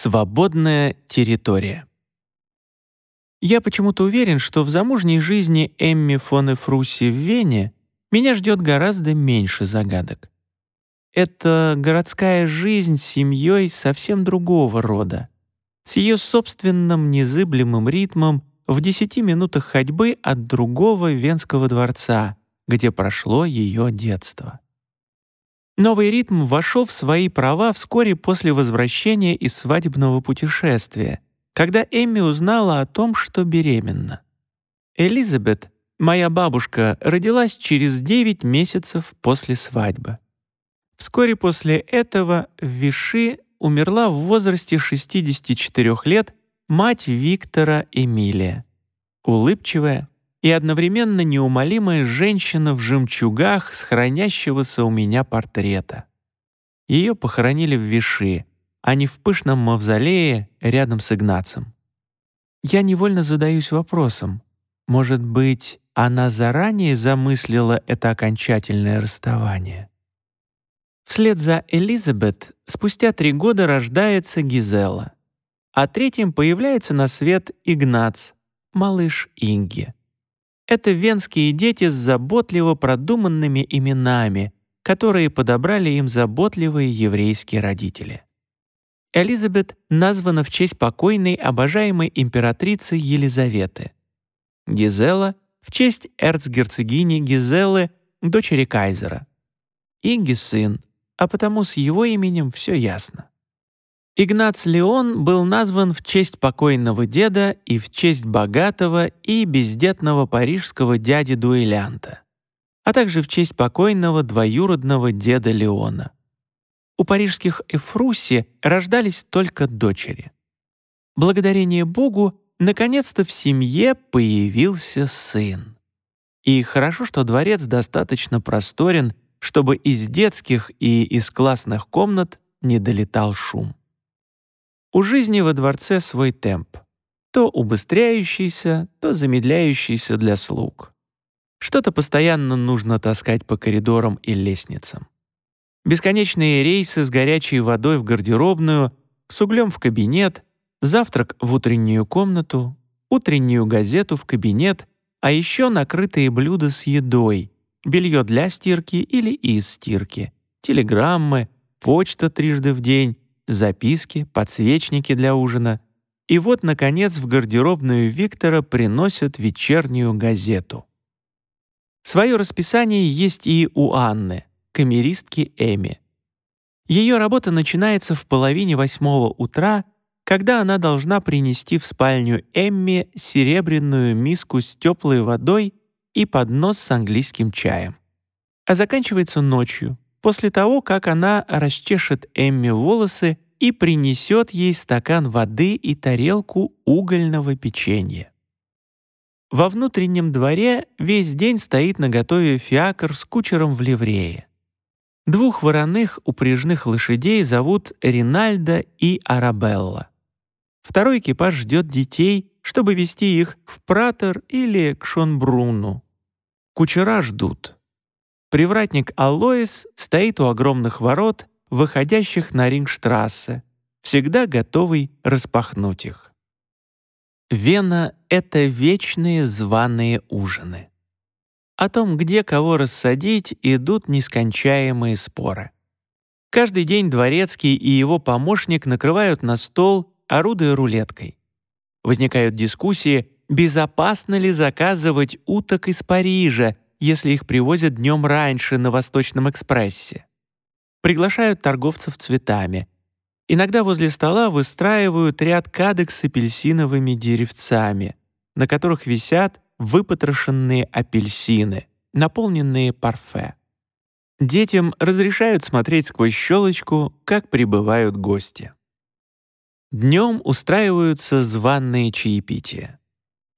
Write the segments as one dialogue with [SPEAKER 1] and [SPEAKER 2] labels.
[SPEAKER 1] Свободная территория. Я почему-то уверен, что в замужней жизни Эмми фон Эфруси в Вене меня ждет гораздо меньше загадок. Это городская жизнь с семьей совсем другого рода, с ее собственным незыблемым ритмом в десяти минутах ходьбы от другого Венского дворца, где прошло ее детство. Новый ритм вошел в свои права вскоре после возвращения из свадебного путешествия, когда Эмми узнала о том, что беременна. Элизабет, моя бабушка, родилась через 9 месяцев после свадьбы. Вскоре после этого в Виши умерла в возрасте 64 лет мать Виктора Эмилия. Улыбчивая, и одновременно неумолимая женщина в жемчугах с хранящегося у меня портрета. Ее похоронили в Виши, а не в пышном мавзолее рядом с Игнацем. Я невольно задаюсь вопросом, может быть, она заранее замыслила это окончательное расставание? Вслед за Элизабет спустя три года рождается Гизела, а третьим появляется на свет Игнац, малыш Инги. Это венские дети с заботливо продуманными именами, которые подобрали им заботливые еврейские родители. Элизабет названа в честь покойной обожаемой императрицы Елизаветы. Гизела — в честь эрцгерцогини Гизелы, дочери кайзера. Инги сын, а потому с его именем все ясно. Игнац Леон был назван в честь покойного деда и в честь богатого и бездетного парижского дяди-дуэлянта, а также в честь покойного двоюродного деда Леона. У парижских Эфруси рождались только дочери. Благодарение Богу, наконец-то в семье появился сын. И хорошо, что дворец достаточно просторен, чтобы из детских и из классных комнат не долетал шум. У жизни во дворце свой темп. То убыстряющийся, то замедляющийся для слуг. Что-то постоянно нужно таскать по коридорам и лестницам. Бесконечные рейсы с горячей водой в гардеробную, с углем в кабинет, завтрак в утреннюю комнату, утреннюю газету в кабинет, а еще накрытые блюда с едой, белье для стирки или из стирки, телеграммы, почта трижды в день, записки, подсвечники для ужина. И вот, наконец, в гардеробную Виктора приносят вечернюю газету. Свое расписание есть и у Анны, камеристки Эми. Ее работа начинается в половине восьмого утра, когда она должна принести в спальню Эмми серебряную миску с теплой водой и поднос с английским чаем. А заканчивается ночью, после того, как она расчешет Эмми волосы и принесет ей стакан воды и тарелку угольного печенья. Во внутреннем дворе весь день стоит наготове фиакр с кучером в ливрее. Двух вороных упряжных лошадей зовут Ринальдо и Арабелла. Второй экипаж ждет детей, чтобы вести их в Пратер или к Шонбруну. Кучера ждут. Привратник Алоис стоит у огромных ворот, выходящих на Рингштрассе, всегда готовый распахнуть их. Вена — это вечные званые ужины. О том, где кого рассадить, идут нескончаемые споры. Каждый день дворецкий и его помощник накрывают на стол, орудуя рулеткой. Возникают дискуссии, безопасно ли заказывать уток из Парижа, если их привозят днем раньше на Восточном экспрессе. Приглашают торговцев цветами. Иногда возле стола выстраивают ряд кадок с апельсиновыми деревцами, на которых висят выпотрошенные апельсины, наполненные парфе. Детям разрешают смотреть сквозь щелочку, как прибывают гости. Днем устраиваются званные чаепития.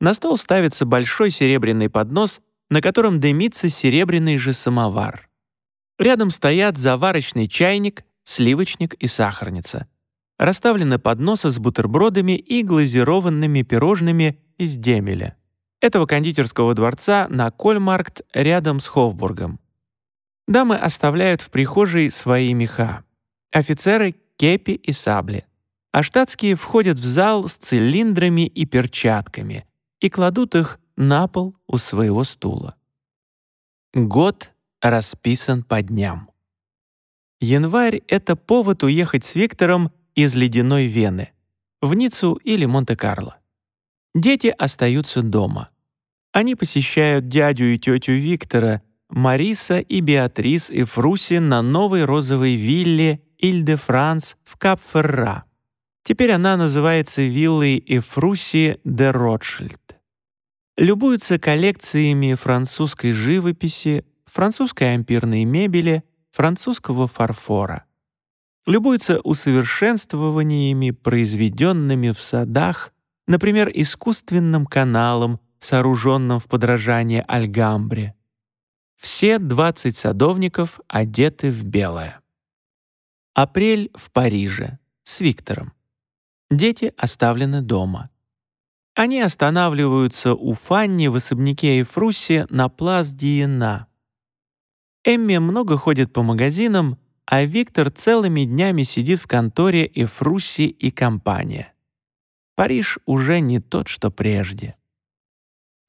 [SPEAKER 1] На стол ставится большой серебряный поднос на котором дымится серебряный же самовар. Рядом стоят заварочный чайник, сливочник и сахарница. Расставлены подносы с бутербродами и глазированными пирожными из Демеля. Этого кондитерского дворца на Кольмаркт рядом с Хофбургом. Дамы оставляют в прихожей свои меха. Офицеры — кепи и сабли. а штатские входят в зал с цилиндрами и перчатками и кладут их на пол у своего стула. Год расписан по дням. Январь — это повод уехать с Виктором из ледяной Вены в Ниццу или Монте-Карло. Дети остаются дома. Они посещают дядю и тетю Виктора, Мариса и Беатрис и Фруси на новой розовой вилле Иль-де-Франс в Кап-Ферра. Теперь она называется виллой Эфруси де Ротшильд. Любуются коллекциями французской живописи, французской ампирной мебели, французского фарфора. Любуются усовершенствованиями, произведенными в садах, например, искусственным каналом, сооруженным в подражание Альгамбре. Все 20 садовников одеты в белое. Апрель в Париже с Виктором. Дети оставлены дома. Они останавливаются у Фанни в особняке Эфруси на Плас Диена. Эмми много ходит по магазинам, а Виктор целыми днями сидит в конторе Эфруси и компания. Париж уже не тот, что прежде.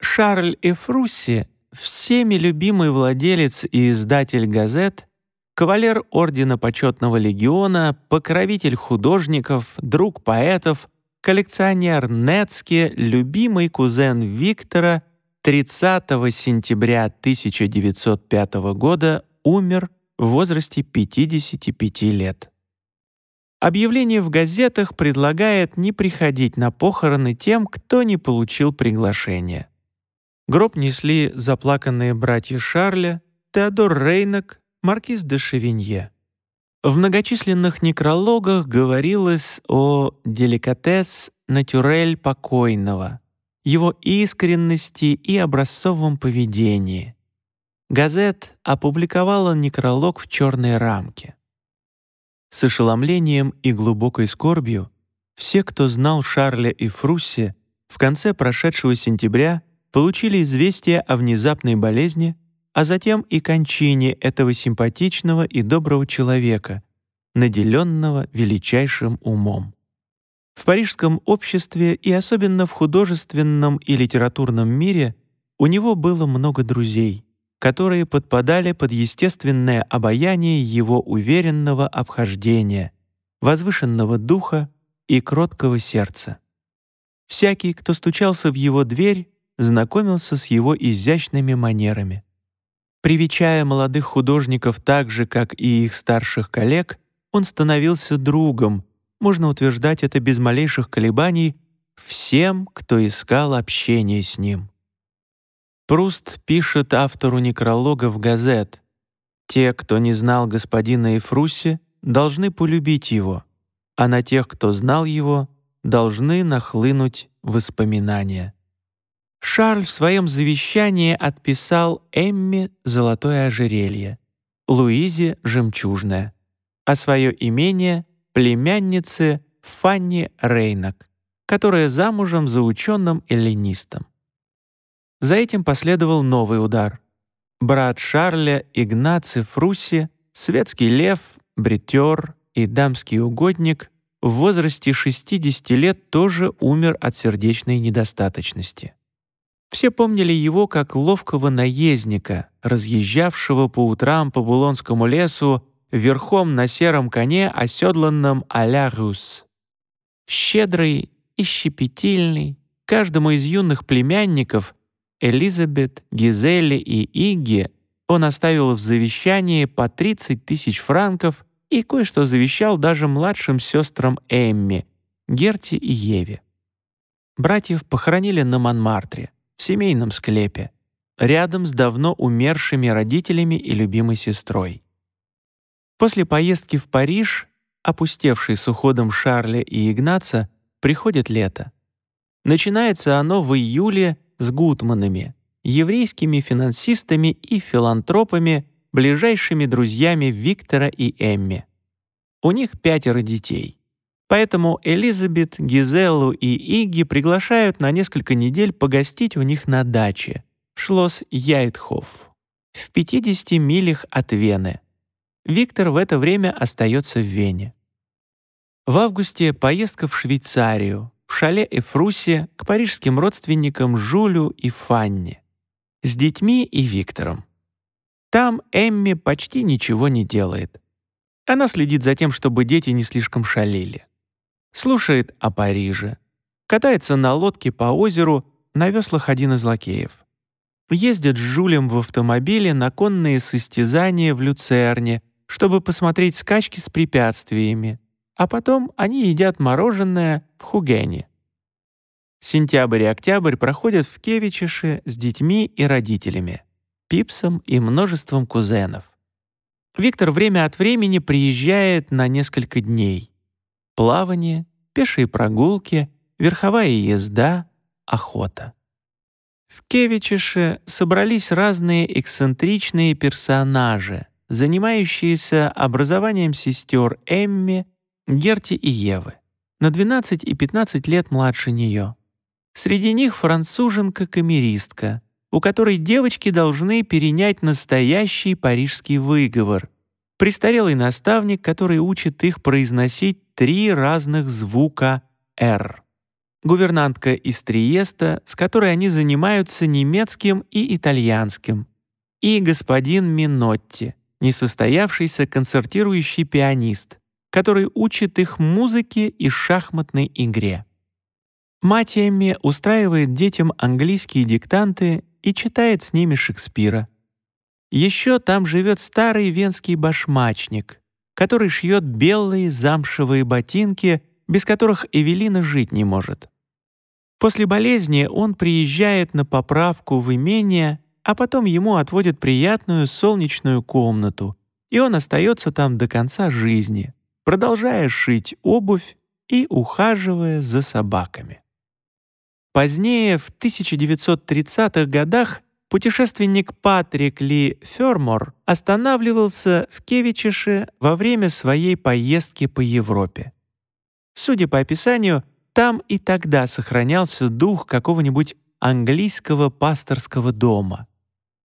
[SPEAKER 1] Шарль Эфруси, всеми любимый владелец и издатель газет, кавалер Ордена Почетного Легиона, покровитель художников, друг поэтов, коллекционер Нецке, любимый кузен Виктора, 30 сентября 1905 года умер в возрасте 55 лет. Объявление в газетах предлагает не приходить на похороны тем, кто не получил приглашение. Гроб несли заплаканные братья Шарля, Теодор Рейнок, маркиз де Шевинье. В многочисленных некрологах говорилось о деликатес натюрель покойного, его искренности и образцовом поведении. Газет опубликовала некролог в черной рамке. С ошеломлением и глубокой скорбью все, кто знал Шарля и Фруссе, в конце прошедшего сентября получили известие о внезапной болезни, а затем и кончине этого симпатичного и доброго человека, наделенного величайшим умом. В парижском обществе и особенно в художественном и литературном мире у него было много друзей, которые подпадали под естественное обаяние его уверенного обхождения, возвышенного духа и кроткого сердца. Всякий, кто стучался в его дверь, знакомился с его изящными манерами. Привечая молодых художников так же, как и их старших коллег, он становился другом, можно утверждать это без малейших колебаний, всем, кто искал общение с ним. Пруст пишет автору некролога в газет «Те, кто не знал господина Эфруси, должны полюбить его, а на тех, кто знал его, должны нахлынуть воспоминания». Шарль в своем завещании отписал Эмме золотое ожерелье, Луизе — жемчужное, а свое имение — племяннице Фанни Рейнок, которая замужем за ученым-эллинистом. За этим последовал новый удар. Брат Шарля Игнаций Фрусси, светский лев, бритер и дамский угодник в возрасте 60 лет тоже умер от сердечной недостаточности. Все помнили его как ловкого наездника, разъезжавшего по утрам по Булонскому лесу верхом на сером коне, оседланном а-ля Рус. Щедрый и щепетильный, каждому из юных племянников Элизабет, Гизели и Игги он оставил в завещании по 30 тысяч франков и кое-что завещал даже младшим сестрам Эмми, Герти и Еве. Братьев похоронили на Монмартре, в семейном склепе, рядом с давно умершими родителями и любимой сестрой. После поездки в Париж, опустевший с уходом Шарля и Игнаца, приходит лето. Начинается оно в июле с Гутманами, еврейскими финансистами и филантропами, ближайшими друзьями Виктора и Эмми. У них пятеро детей. Поэтому Элизабет, Гизеллу и Иги приглашают на несколько недель погостить у них на даче в Шлосс Яйтхоф, в 50 милях от Вены. Виктор в это время остается в Вене. В августе поездка в Швейцарию, в шале Эфрусе к парижским родственникам Жулю и Фанне, с детьми и Виктором. Там Эмми почти ничего не делает. Она следит за тем, чтобы дети не слишком шалили. Слушает о Париже. Катается на лодке по озеру на веслах один из лакеев. Ездит с Жулем в автомобиле на конные состязания в Люцерне, чтобы посмотреть скачки с препятствиями, а потом они едят мороженое в Хугене. Сентябрь и октябрь проходят в Кевичеше с детьми и родителями, Пипсом и множеством кузенов. Виктор время от времени приезжает на несколько дней. Плавание, пешие прогулки, верховая езда, охота. В Кевичеше собрались разные эксцентричные персонажи, занимающиеся образованием сестер Эмми, Герти и Евы, на 12 и 15 лет младше нее. Среди них француженка-камеристка, у которой девочки должны перенять настоящий парижский выговор, престарелый наставник, который учит их произносить три разных звука «р». Гувернантка из Триеста, с которой они занимаются немецким и итальянским. И господин Минотти, несостоявшийся концертирующий пианист, который учит их музыке и шахматной игре. Мать Эмми устраивает детям английские диктанты и читает с ними Шекспира. Еще там живет старый венский башмачник, который шьет белые замшевые ботинки, без которых Эвелина жить не может. После болезни он приезжает на поправку в имение, а потом ему отводят приятную солнечную комнату, и он остается там до конца жизни, продолжая шить обувь и ухаживая за собаками. Позднее, в 1930-х годах, путешественник Патрик Ли Фермор останавливался в Кевичеше во время своей поездки по Европе. Судя по описанию, там и тогда сохранялся дух какого-нибудь английского пасторского дома.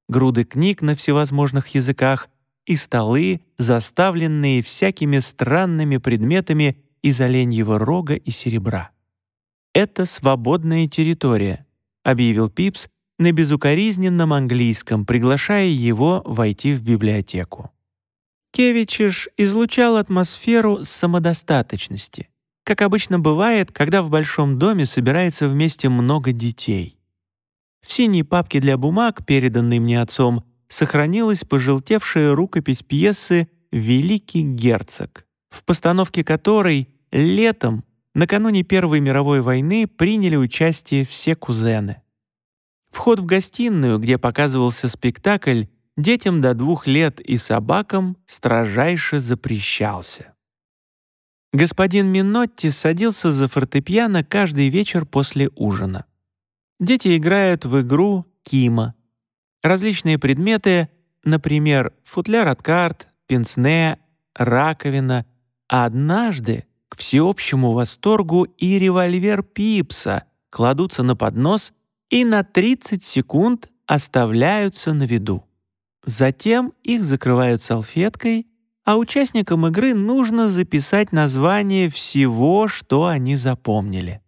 [SPEAKER 1] Груды книг на всевозможных языках и столы, заставленные всякими странными предметами из оленьего рога и серебра. «Это свободная территория», — объявил Пипс на безукоризненном английском, приглашая его войти в библиотеку. Кевичиш излучал атмосферу самодостаточности, как обычно бывает, когда в большом доме собирается вместе много детей. В синей папке для бумаг, переданной мне отцом, сохранилась пожелтевшая рукопись пьесы «Великий герцог», в постановке которой летом накануне Первой мировой войны приняли участие все кузены. Вход в гостиную, где показывался спектакль, детям до двух лет и собакам строжайше запрещался. Господин Минотти садился за фортепиано каждый вечер после ужина. Дети играют в игру «Кима». Различные предметы, например, футляр от карт, пенсне, раковина, а однажды к всеобщему восторгу и револьвер Пипса кладутся на поднос и на 30 секунд оставляются на виду. Затем их закрывают салфеткой, а участникам игры нужно записать название всего, что они запомнили.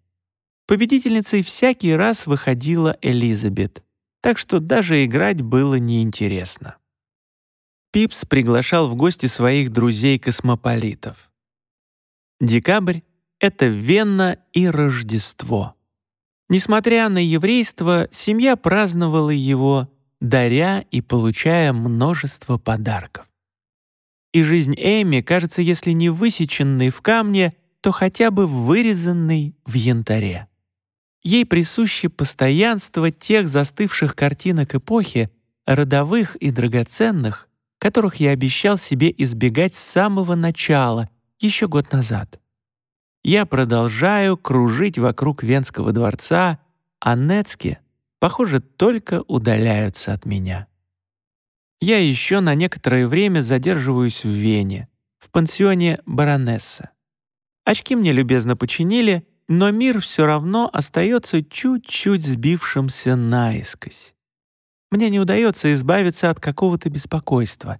[SPEAKER 1] Победительницей всякий раз выходила Элизабет, так что даже играть было неинтересно. Пипс приглашал в гости своих друзей-космополитов. Декабрь — это Венна и Рождество. Несмотря на еврейство, семья праздновала его, даря и получая множество подарков. И жизнь Эми кажется, если не высеченной в камне, то хотя бы вырезанной в янтаре. Ей присуще постоянство тех застывших картинок эпохи, родовых и драгоценных, которых я обещал себе избегать с самого начала — еще год назад. Я продолжаю кружить вокруг Венского дворца, а Нецки, похоже, только удаляются от меня. Я еще на некоторое время задерживаюсь в Вене, в пансионе баронесса. Очки мне любезно починили, но мир все равно остается чуть-чуть сбившимся наискось. Мне не удается избавиться от какого-то беспокойства.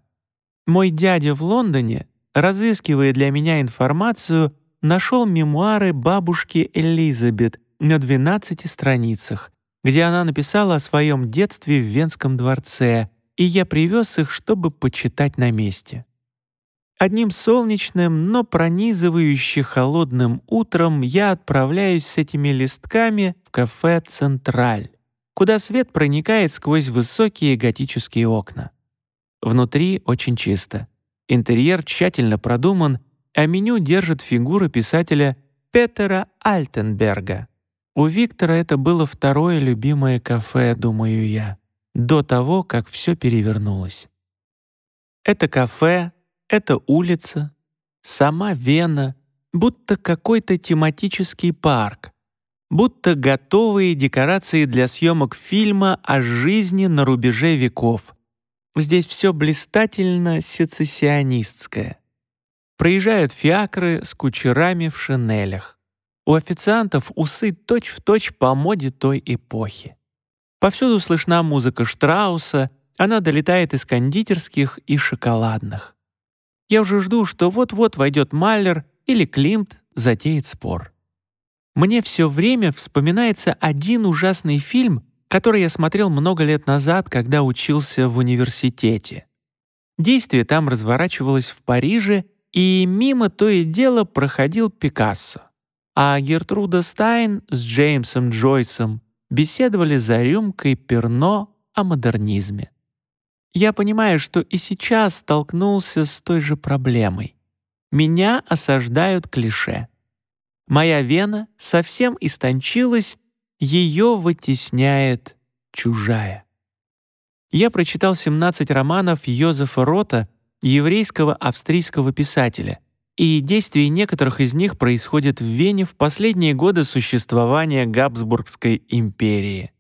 [SPEAKER 1] Мой дядя в Лондоне разыскивая для меня информацию, нашел мемуары бабушки Элизабет на 12 страницах, где она написала о своем детстве в Венском дворце, и я привез их, чтобы почитать на месте. Одним солнечным, но пронизывающе холодным утром я отправляюсь с этими листками в кафе «Централь», куда свет проникает сквозь высокие готические окна. Внутри очень чисто. Интерьер тщательно продуман, а меню держит фигура писателя Петера Альтенберга. У Виктора это было второе любимое кафе, думаю я, до того, как все перевернулось. Это кафе эта улица, сама Вена, будто какой-то тематический парк, будто готовые декорации для съемок фильма о жизни на рубеже веков. Здесь все блистательно сецессионистское. Проезжают фиакры с кучерами в шинелях. У официантов усы точь-в-точь точь по моде той эпохи. Повсюду слышна музыка Штрауса, она долетает из кондитерских и шоколадных. Я уже жду, что вот-вот войдет Маллер или Климт затеет спор. Мне все время вспоминается один ужасный фильм, который я смотрел много лет назад, когда учился в университете. Действие там разворачивалось в Париже, и мимо то и дело проходил Пикассо. А Гертруда Стайн с Джеймсом Джойсом беседовали за рюмкой перно о модернизме. Я понимаю, что и сейчас столкнулся с той же проблемой. Меня осаждают клише. Моя вена совсем истончилась, ее вытесняет чужая. Я прочитал 17 романов Йозефа Рота, еврейского австрийского писателя, и действие некоторых из них происходит в Вене в последние годы существования Габсбургской империи.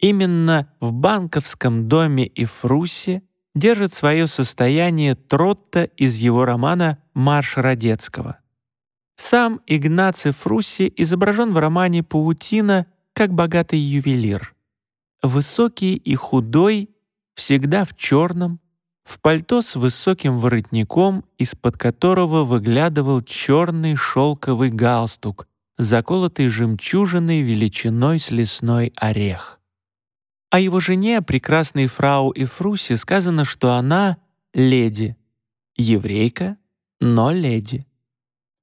[SPEAKER 1] Именно в банковском доме и Фрусе держит свое состояние Тротта из его романа «Марш Родецкого». Сам Игнаций Фрусси изображен в романе «Паутина» как богатый ювелир. Высокий и худой, всегда в черном, в пальто с высоким воротником, из-под которого выглядывал черный шелковый галстук, заколотый жемчужиной величиной с лесной орех. О его жене, прекрасной фрау Эфрусе, сказано, что она — леди. Еврейка, но леди.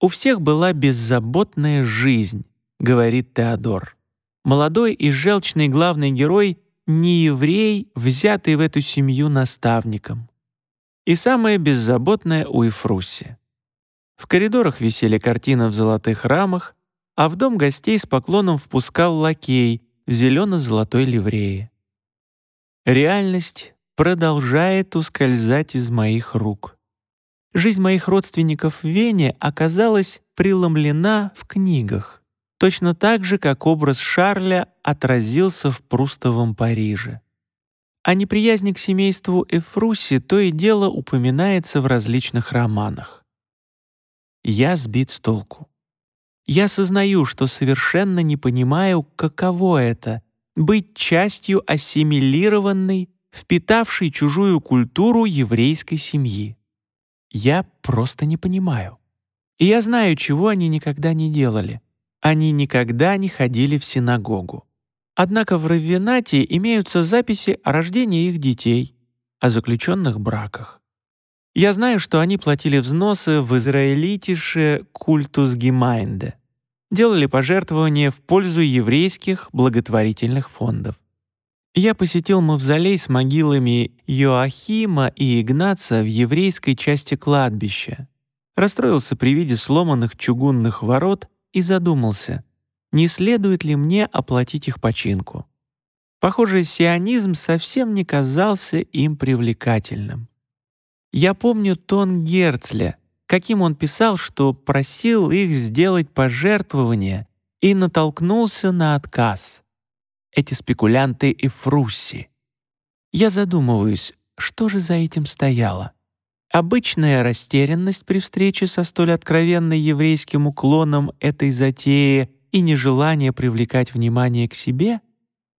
[SPEAKER 1] «У всех была беззаботная жизнь», — говорит Теодор. Молодой и желчный главный герой — не еврей, взятый в эту семью наставником. И самое беззаботное у Эфруси. В коридорах висели картины в золотых рамах, а в дом гостей с поклоном впускал лакей в зелено-золотой ливрее. Реальность продолжает ускользать из моих рук. Жизнь моих родственников в Вене оказалась преломлена в книгах, точно так же, как образ Шарля отразился в Прустовом Париже. А неприязнь к семейству Эфруси то и дело упоминается в различных романах. Я сбит с толку. Я сознаю, что совершенно не понимаю, каково это быть частью ассимилированной, впитавшей чужую культуру еврейской семьи. Я просто не понимаю. И я знаю, чего они никогда не делали. Они никогда не ходили в синагогу. Однако в раввинате имеются записи о рождении их детей, о заключенных браках. Я знаю, что они платили взносы в Israelitische Kultusgemeinde, делали пожертвования в пользу еврейских благотворительных фондов. Я посетил мавзолей с могилами Йоахима и Игнаца в еврейской части кладбища, расстроился при виде сломанных чугунных ворот и задумался, не следует ли мне оплатить их починку. Похоже, сионизм совсем не казался им привлекательным. Я помню тон Герцля — каким он писал, что просил их сделать пожертвование и натолкнулся на отказ. Эти спекулянты и фрусси. Я задумываюсь, что же за этим стояло? Обычная растерянность при встрече со столь откровенно еврейским уклоном этой затеи и нежелание привлекать внимание к себе?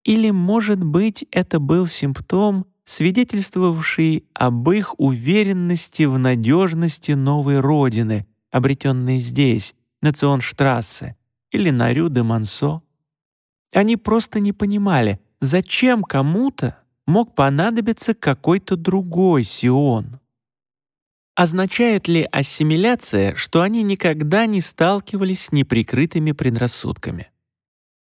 [SPEAKER 1] Или, может быть, это был симптом свидетельствовавший об их уверенности в надежности новой Родины, обретенной здесь, на Ционштрассе или на Рю де Мансо. Они просто не понимали, зачем кому-то мог понадобиться какой-то другой Сион. Означает ли ассимиляция, что они никогда не сталкивались с неприкрытыми предрассудками?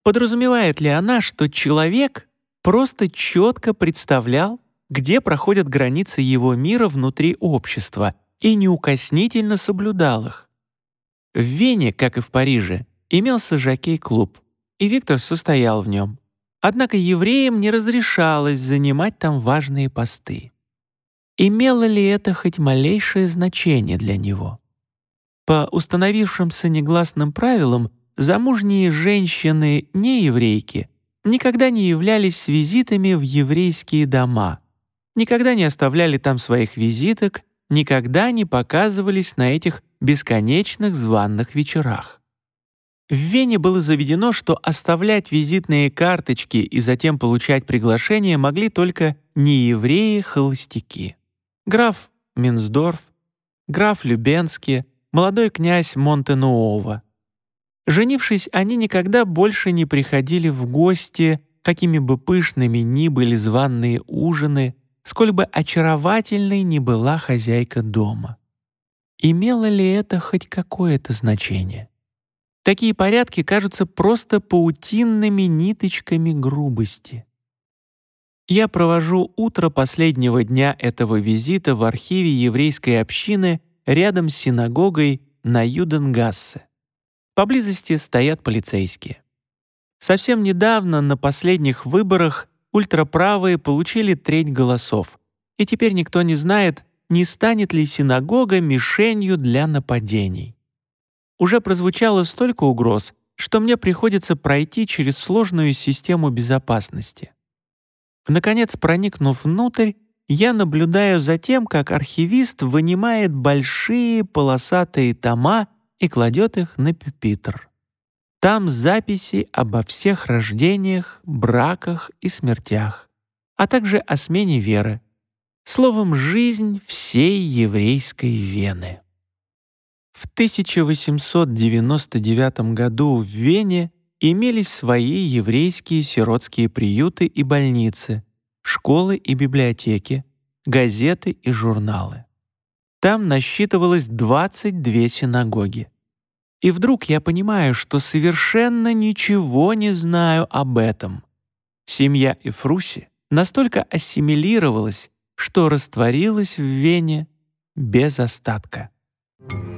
[SPEAKER 1] Подразумевает ли она, что человек просто четко представлял, где проходят границы его мира внутри общества и неукоснительно соблюдал их? В Вене, как и в Париже, имелся жокей-клуб, и Виктор состоял в нем. Однако евреям не разрешалось занимать там важные посты. Имело ли это хоть малейшее значение для него? По установившимся негласным правилам, замужние женщины, не еврейки, никогда не являлись с визитами в еврейские дома, никогда не оставляли там своих визиток, никогда не показывались на этих бесконечных званных вечерах. В Вене было заведено, что оставлять визитные карточки и затем получать приглашения могли только неевреи-холостяки. Граф Минсдорф, граф Любенский, молодой князь Монтенуова. Женившись, они никогда больше не приходили в гости, какими бы пышными ни были званные ужины, сколь бы очаровательной ни была хозяйка дома. Имело ли это хоть какое-то значение? Такие порядки кажутся просто паутинными ниточками грубости. Я провожу утро последнего дня этого визита в архиве еврейской общины рядом с синагогой на Юденгассе. Поблизости стоят полицейские. Совсем недавно на последних выборах ультраправые получили треть голосов, и теперь никто не знает, не станет ли синагога мишенью для нападений уже прозвучало столько угроз, что мне приходится пройти через сложную систему безопасности. Наконец, проникнув внутрь, я наблюдаю за тем, как архивист вынимает большие полосатые тома и кладет их на пюпитр. Там записи обо всех рождениях, браках и смертях, а также о смене веры. Словом, жизнь всей еврейской Вены. В 1899 году в Вене имелись свои еврейские сиротские приюты и больницы, школы и библиотеки, газеты и журналы. Там насчитывалось 22 синагоги. И вдруг я понимаю, что совершенно ничего не знаю об этом. Семья Эфруси настолько ассимилировалась, что растворилась в Вене без остатка. Thank you.